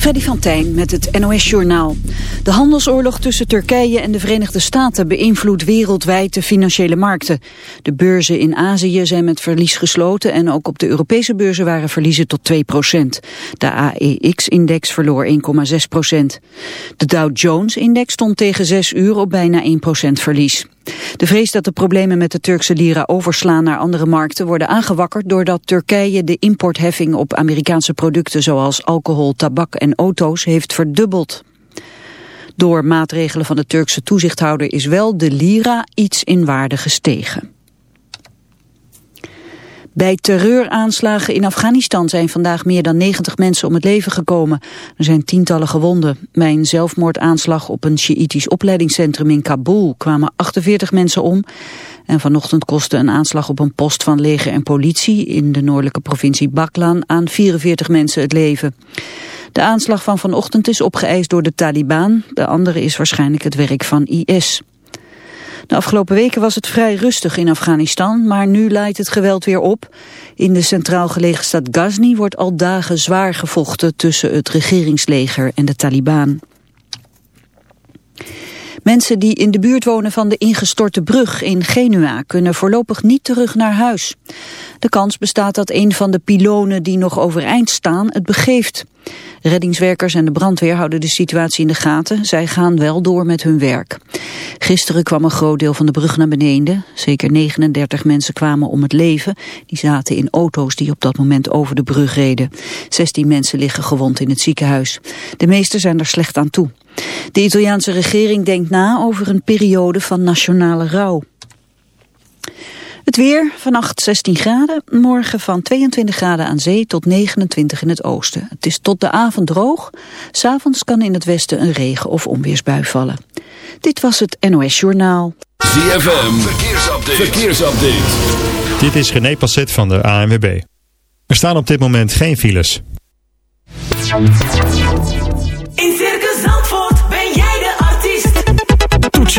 Freddy van Tijn met het NOS-journaal. De handelsoorlog tussen Turkije en de Verenigde Staten beïnvloedt wereldwijd de financiële markten. De beurzen in Azië zijn met verlies gesloten en ook op de Europese beurzen waren verliezen tot 2% De AEX-index verloor 1,6% De Dow Jones-index stond tegen 6 uur op bijna 1% verlies. De vrees dat de problemen met de Turkse lira overslaan naar andere markten worden aangewakkerd doordat Turkije de importheffing op Amerikaanse producten zoals alcohol, tabak en auto's heeft verdubbeld. Door maatregelen van de Turkse toezichthouder is wel de lira iets in waarde gestegen. Bij terreuraanslagen in Afghanistan zijn vandaag meer dan 90 mensen om het leven gekomen. Er zijn tientallen gewonden. Bij een zelfmoordaanslag op een Sjiïtisch opleidingscentrum in Kabul kwamen 48 mensen om. En vanochtend kostte een aanslag op een post van leger en politie in de noordelijke provincie Baklan aan 44 mensen het leven. De aanslag van vanochtend is opgeëist door de Taliban. De andere is waarschijnlijk het werk van IS. De afgelopen weken was het vrij rustig in Afghanistan, maar nu leidt het geweld weer op. In de centraal gelegen stad Ghazni wordt al dagen zwaar gevochten tussen het regeringsleger en de Taliban. Mensen die in de buurt wonen van de ingestorte brug in Genua kunnen voorlopig niet terug naar huis. De kans bestaat dat een van de pilonen die nog overeind staan het begeeft. Reddingswerkers en de brandweer houden de situatie in de gaten. Zij gaan wel door met hun werk. Gisteren kwam een groot deel van de brug naar beneden. Zeker 39 mensen kwamen om het leven. Die zaten in auto's die op dat moment over de brug reden. 16 mensen liggen gewond in het ziekenhuis. De meesten zijn er slecht aan toe. De Italiaanse regering denkt na over een periode van nationale rouw. Het weer, vannacht 16 graden, morgen van 22 graden aan zee tot 29 in het oosten. Het is tot de avond droog, s'avonds kan in het westen een regen- of onweersbui vallen. Dit was het NOS Journaal. ZFM, verkeersupdate. verkeersupdate. Dit is René Passet van de ANWB. Er staan op dit moment geen files.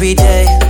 every day.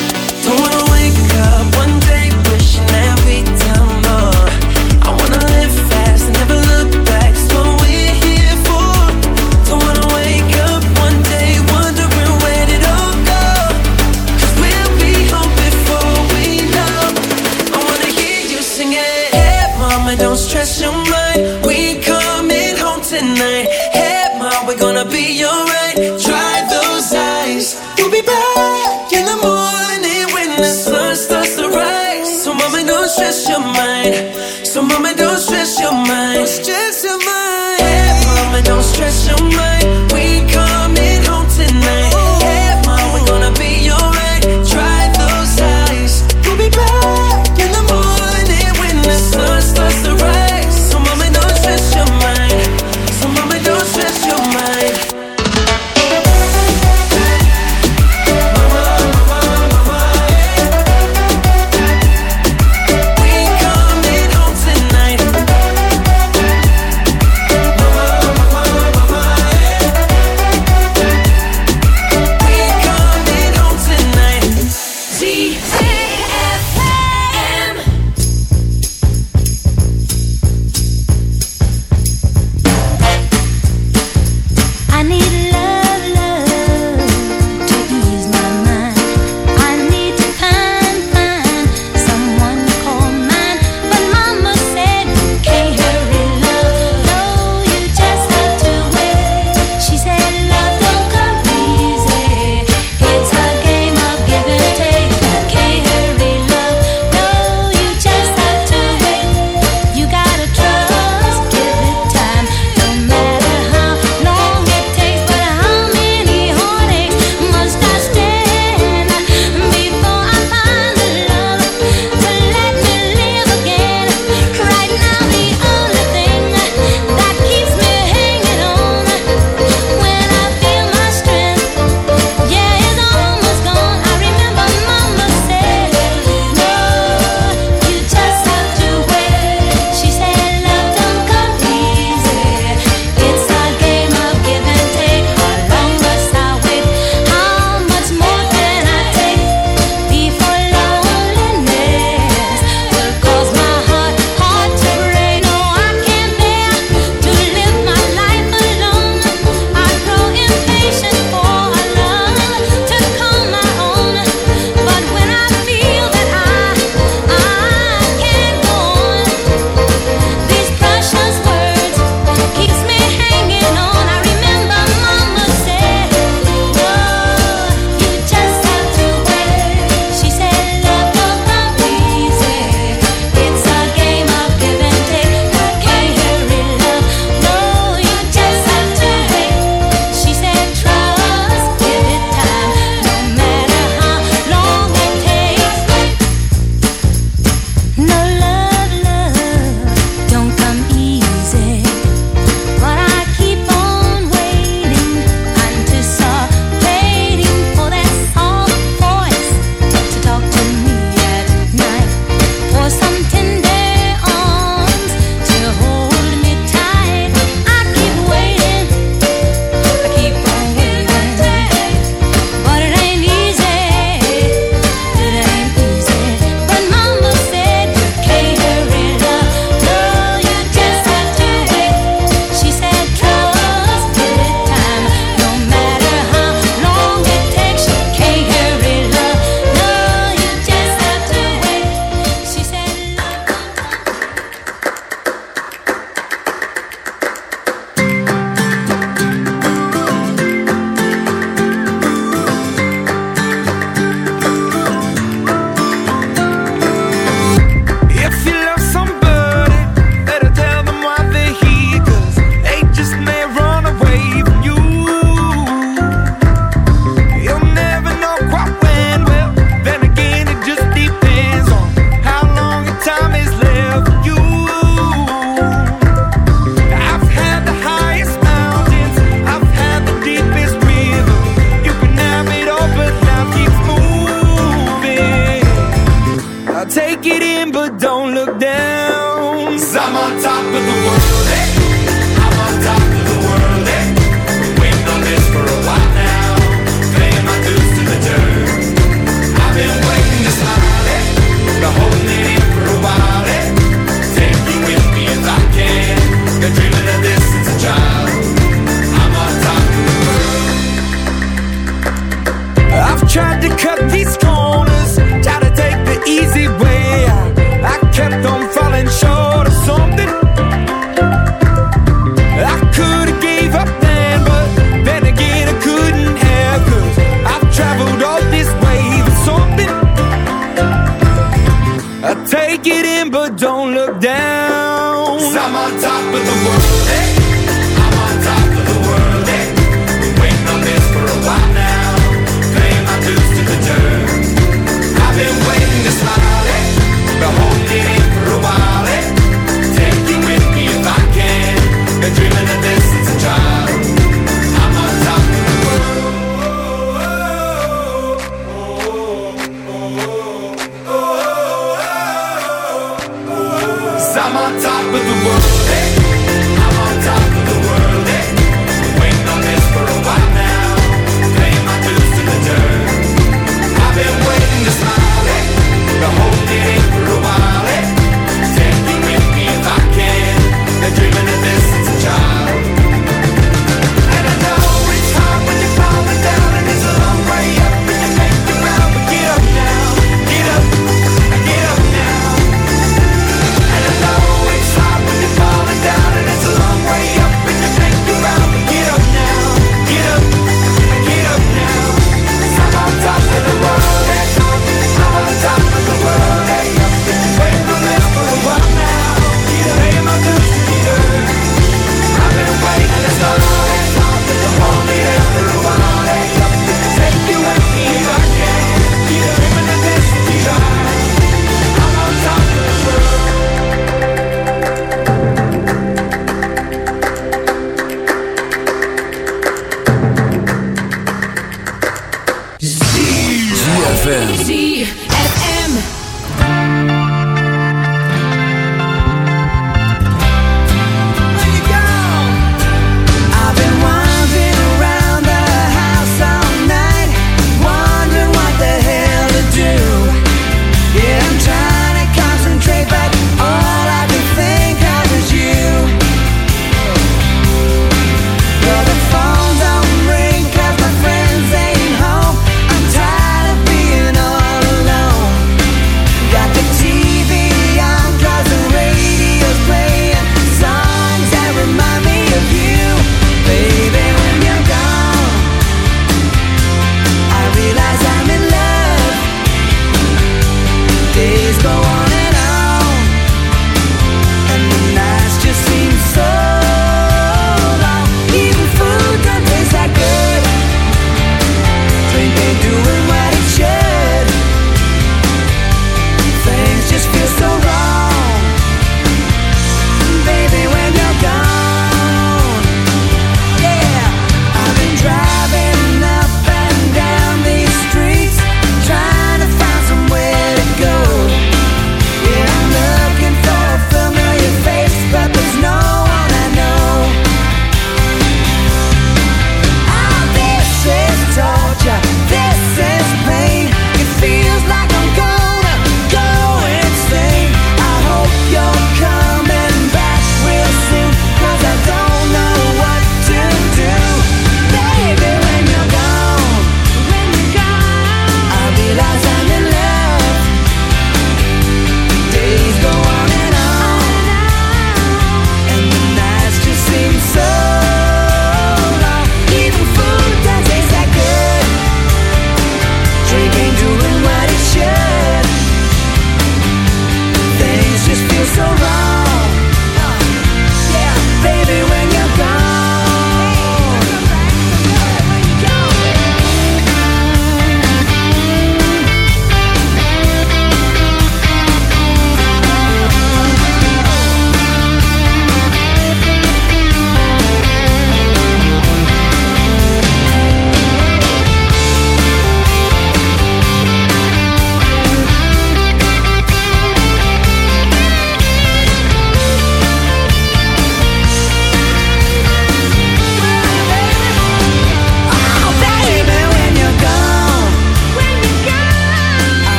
presión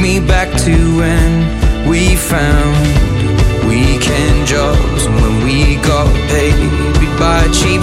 me back to when we found weekend jobs and when we got paid by cheap.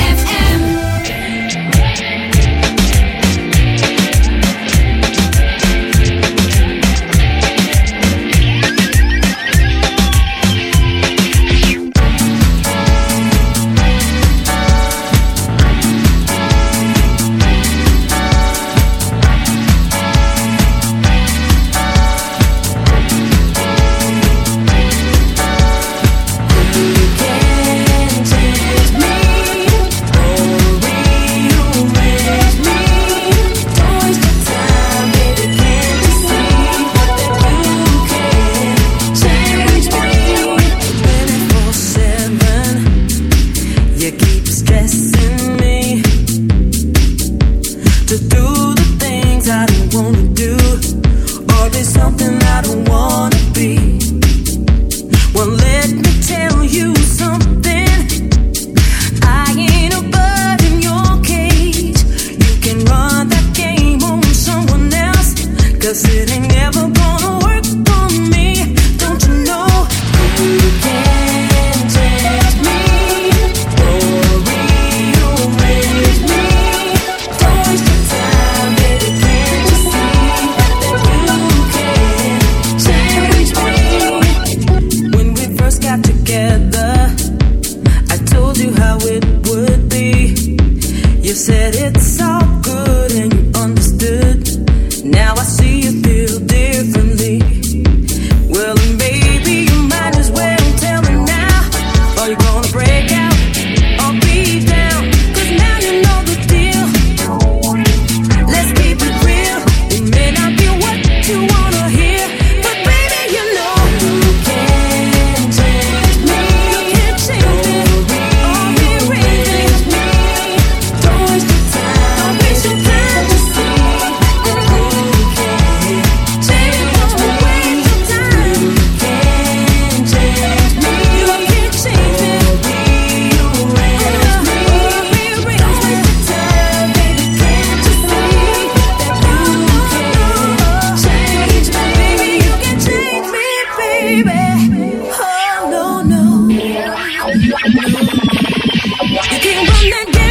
You can't run that game.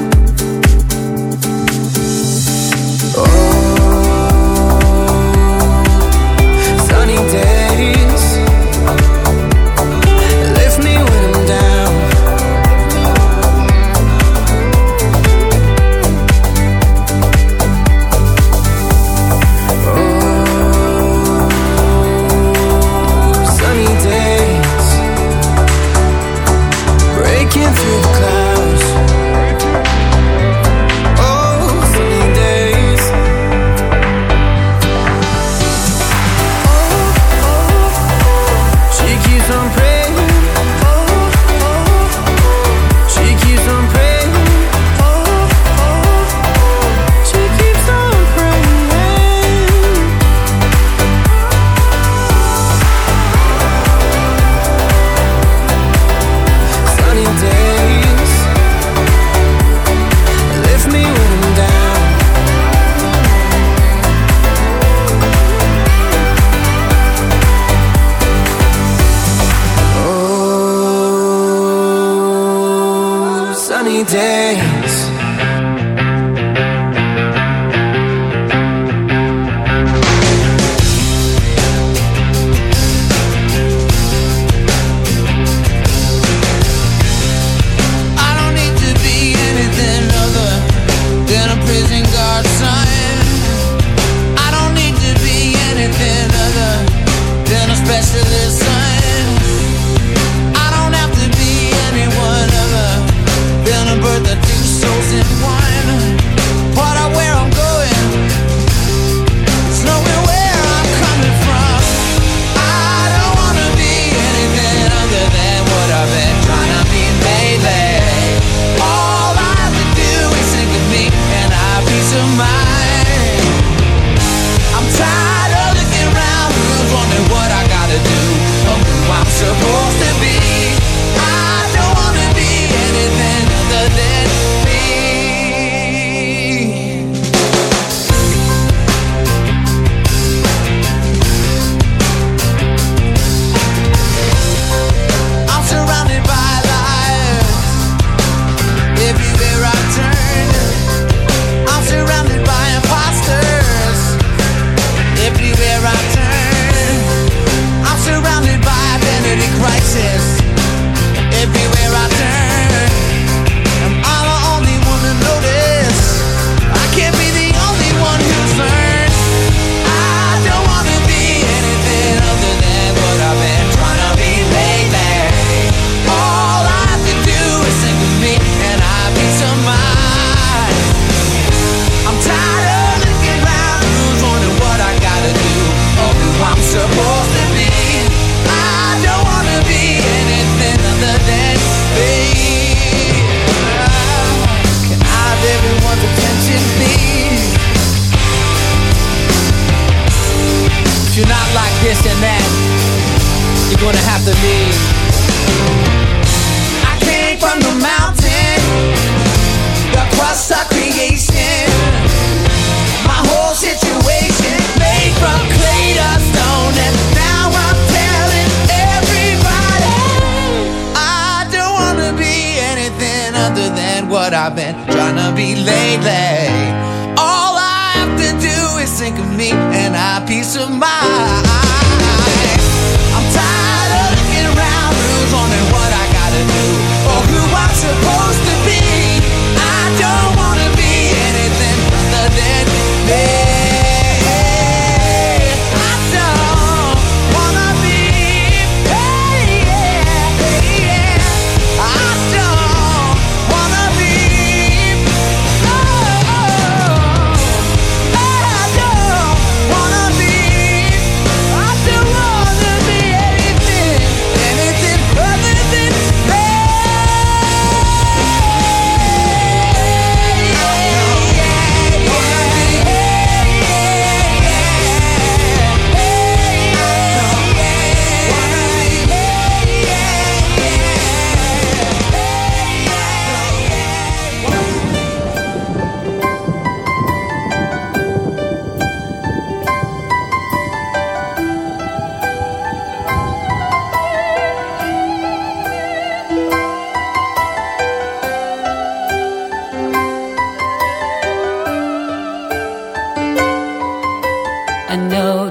I've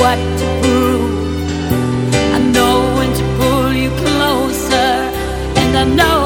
what to prove. I know when to pull you closer, and I know.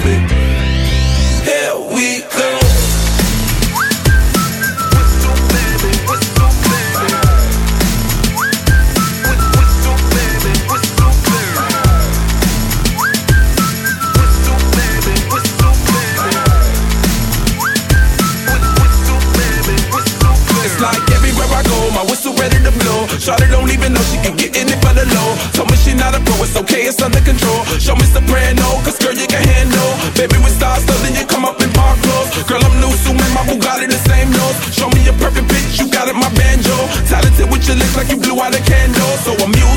baby? Here we go. It's like everywhere I go, my whistle ready to blow. Shawty don't even know she can get in it the low. Told me not a pro, it's okay, it's under control. Show me cause so amused.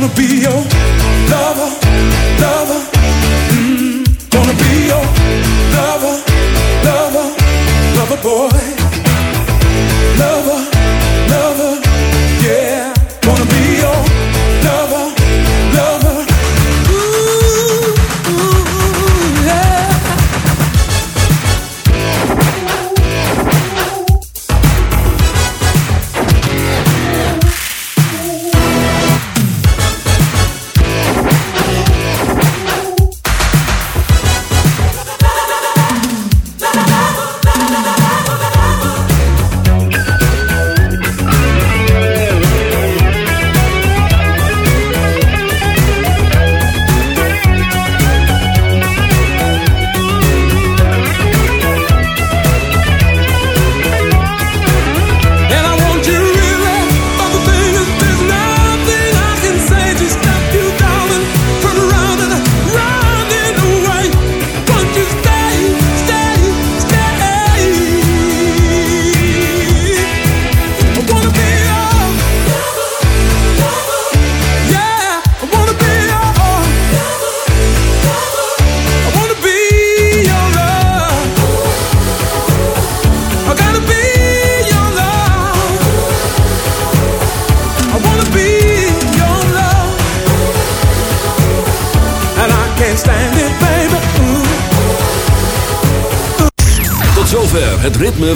Gonna be your lover, lover. Mm. Gonna be your lover, lover, lover boy.